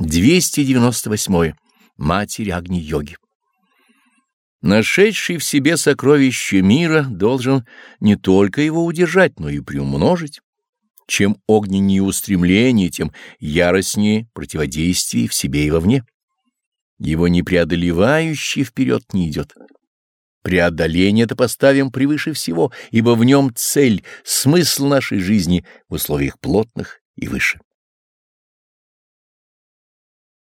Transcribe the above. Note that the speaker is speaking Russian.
298. Матерь Агни-йоги. Нашедший в себе сокровище мира должен не только его удержать, но и приумножить. Чем огненнее устремление, тем яростнее противодействие в себе и вовне. Его непреодолевающий вперед не идет. Преодоление это поставим превыше всего, ибо в нем цель, смысл нашей жизни в условиях плотных и выше.